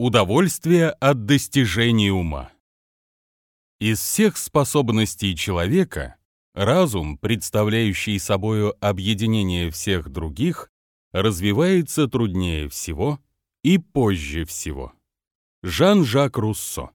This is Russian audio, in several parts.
Удовольствие от достижения ума. Из всех способностей человека разум, представляющий собою объединение всех других, развивается труднее всего и позже всего. Жан-Жак Руссо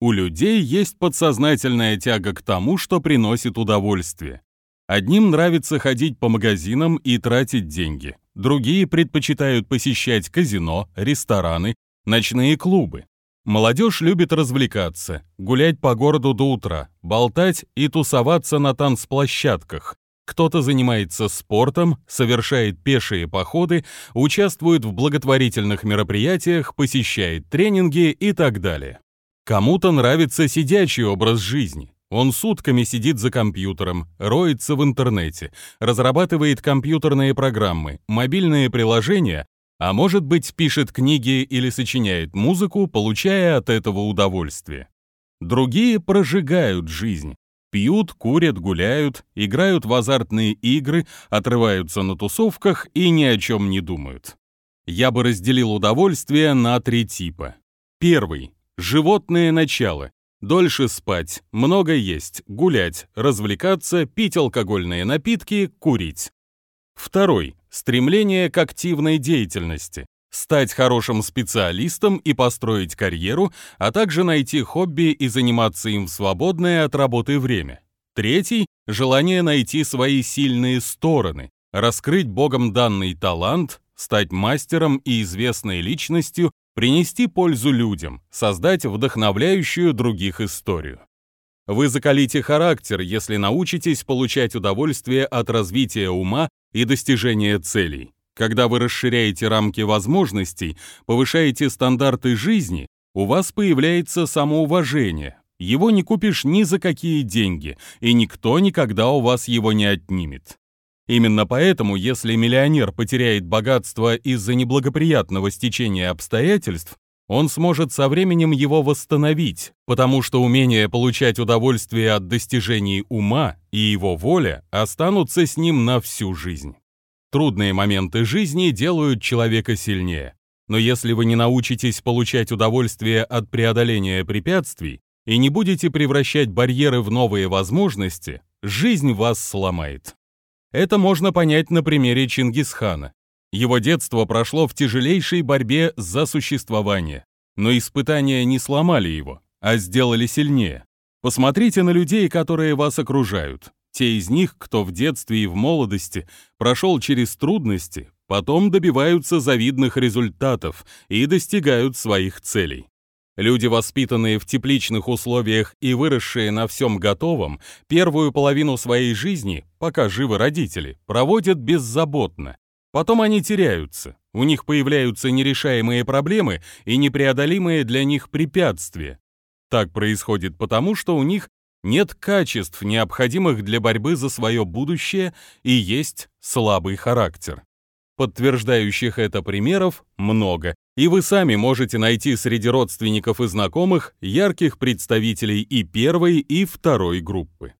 У людей есть подсознательная тяга к тому, что приносит удовольствие. Одним нравится ходить по магазинам и тратить деньги, другие предпочитают посещать казино, рестораны, ночные клубы. Молодежь любит развлекаться, гулять по городу до утра, болтать и тусоваться на танцплощадках. Кто-то занимается спортом, совершает пешие походы, участвует в благотворительных мероприятиях, посещает тренинги и так далее. Кому-то нравится сидячий образ жизни. Он сутками сидит за компьютером, роется в интернете, разрабатывает компьютерные программы, мобильные приложения, а может быть пишет книги или сочиняет музыку, получая от этого удовольствие. Другие прожигают жизнь. Пьют, курят, гуляют, играют в азартные игры, отрываются на тусовках и ни о чем не думают. Я бы разделил удовольствие на три типа. Первый – животное начало, Дольше спать, много есть, гулять, развлекаться, пить алкогольные напитки, курить. Второй. Стремление к активной деятельности. Стать хорошим специалистом и построить карьеру, а также найти хобби и заниматься им в свободное от работы время. Третий – желание найти свои сильные стороны, раскрыть Богом данный талант, стать мастером и известной личностью, принести пользу людям, создать вдохновляющую других историю. Вы закалите характер, если научитесь получать удовольствие от развития ума и достижения целей. Когда вы расширяете рамки возможностей, повышаете стандарты жизни, у вас появляется самоуважение. Его не купишь ни за какие деньги, и никто никогда у вас его не отнимет. Именно поэтому, если миллионер потеряет богатство из-за неблагоприятного стечения обстоятельств, он сможет со временем его восстановить, потому что умение получать удовольствие от достижений ума и его воля останутся с ним на всю жизнь. Трудные моменты жизни делают человека сильнее. Но если вы не научитесь получать удовольствие от преодоления препятствий и не будете превращать барьеры в новые возможности, жизнь вас сломает. Это можно понять на примере Чингисхана. Его детство прошло в тяжелейшей борьбе за существование, но испытания не сломали его, а сделали сильнее. Посмотрите на людей, которые вас окружают. Те из них, кто в детстве и в молодости прошел через трудности, потом добиваются завидных результатов и достигают своих целей. Люди, воспитанные в тепличных условиях и выросшие на всем готовом, первую половину своей жизни, пока живы родители, проводят беззаботно. Потом они теряются, у них появляются нерешаемые проблемы и непреодолимые для них препятствия. Так происходит потому, что у них нет качеств, необходимых для борьбы за свое будущее, и есть слабый характер. Подтверждающих это примеров много, и вы сами можете найти среди родственников и знакомых ярких представителей и первой, и второй группы.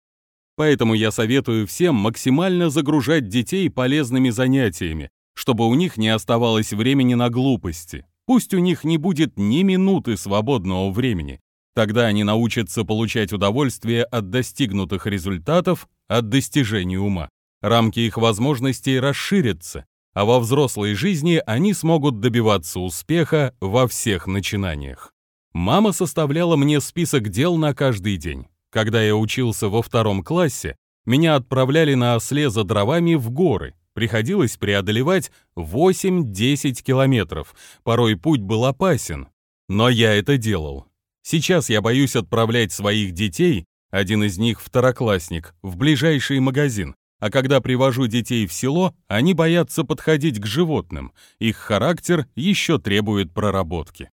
Поэтому я советую всем максимально загружать детей полезными занятиями, чтобы у них не оставалось времени на глупости. Пусть у них не будет ни минуты свободного времени. Тогда они научатся получать удовольствие от достигнутых результатов, от достижения ума. Рамки их возможностей расширятся, а во взрослой жизни они смогут добиваться успеха во всех начинаниях. Мама составляла мне список дел на каждый день. Когда я учился во втором классе, меня отправляли на осле за дровами в горы. Приходилось преодолевать 8-10 километров. Порой путь был опасен. Но я это делал. Сейчас я боюсь отправлять своих детей, один из них второклассник, в ближайший магазин, а когда привожу детей в село, они боятся подходить к животным, их характер еще требует проработки.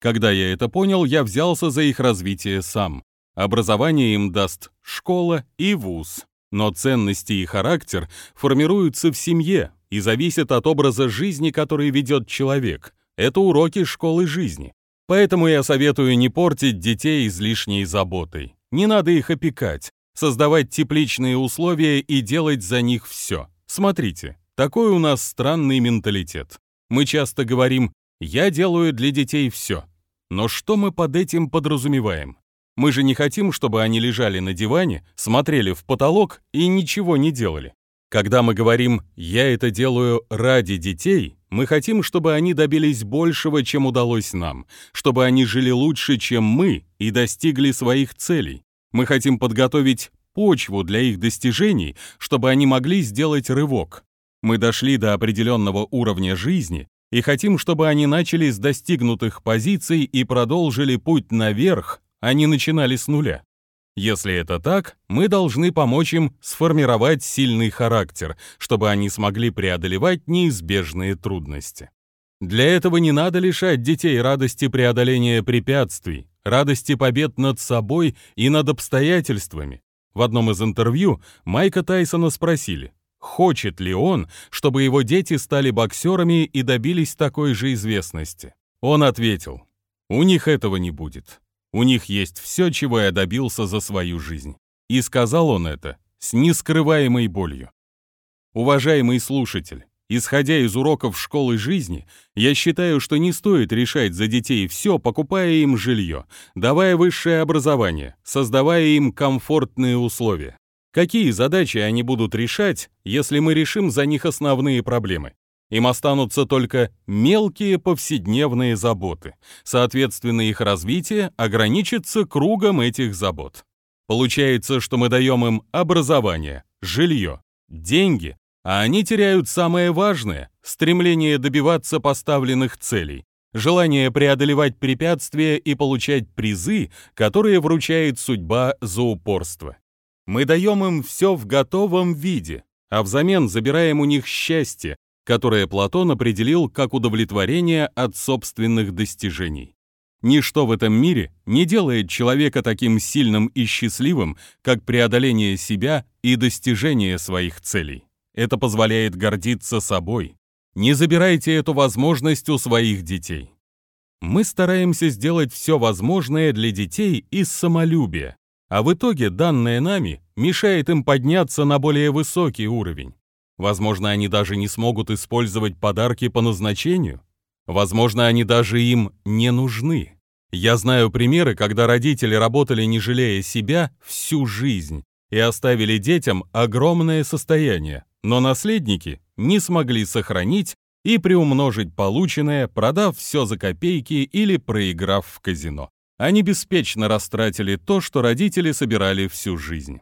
Когда я это понял, я взялся за их развитие сам. Образование им даст школа и вуз. Но ценности и характер формируются в семье и зависят от образа жизни, который ведет человек. Это уроки школы жизни. Поэтому я советую не портить детей излишней заботой. Не надо их опекать, создавать тепличные условия и делать за них все. Смотрите, такой у нас странный менталитет. Мы часто говорим Я делаю для детей все. Но что мы под этим подразумеваем? Мы же не хотим, чтобы они лежали на диване, смотрели в потолок и ничего не делали. Когда мы говорим «я это делаю ради детей», мы хотим, чтобы они добились большего, чем удалось нам, чтобы они жили лучше, чем мы, и достигли своих целей. Мы хотим подготовить почву для их достижений, чтобы они могли сделать рывок. Мы дошли до определенного уровня жизни и хотим, чтобы они начали с достигнутых позиций и продолжили путь наверх, а не начинали с нуля. Если это так, мы должны помочь им сформировать сильный характер, чтобы они смогли преодолевать неизбежные трудности. Для этого не надо лишать детей радости преодоления препятствий, радости побед над собой и над обстоятельствами. В одном из интервью Майка Тайсона спросили, хочет ли он, чтобы его дети стали боксерами и добились такой же известности. Он ответил, у них этого не будет. У них есть все, чего я добился за свою жизнь. И сказал он это с нескрываемой болью. Уважаемый слушатель, исходя из уроков школы жизни, я считаю, что не стоит решать за детей все, покупая им жилье, давая высшее образование, создавая им комфортные условия. Какие задачи они будут решать, если мы решим за них основные проблемы? Им останутся только мелкие повседневные заботы. Соответственно, их развитие ограничится кругом этих забот. Получается, что мы даем им образование, жилье, деньги, а они теряют самое важное – стремление добиваться поставленных целей, желание преодолевать препятствия и получать призы, которые вручает судьба за упорство. Мы даем им все в готовом виде, а взамен забираем у них счастье, которое Платон определил как удовлетворение от собственных достижений. Ничто в этом мире не делает человека таким сильным и счастливым, как преодоление себя и достижение своих целей. Это позволяет гордиться собой. Не забирайте эту возможность у своих детей. Мы стараемся сделать все возможное для детей из самолюбия, а в итоге данное нами мешает им подняться на более высокий уровень. Возможно, они даже не смогут использовать подарки по назначению. Возможно, они даже им не нужны. Я знаю примеры, когда родители работали, не жалея себя, всю жизнь и оставили детям огромное состояние, но наследники не смогли сохранить и приумножить полученное, продав все за копейки или проиграв в казино. Они беспечно растратили то, что родители собирали всю жизнь.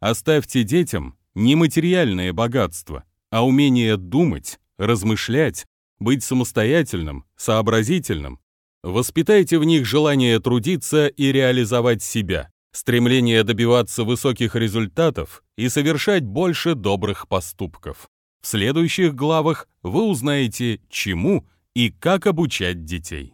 Оставьте детям не материальное богатство, а умение думать, размышлять, быть самостоятельным, сообразительным. Воспитайте в них желание трудиться и реализовать себя, стремление добиваться высоких результатов и совершать больше добрых поступков. В следующих главах вы узнаете, чему и как обучать детей.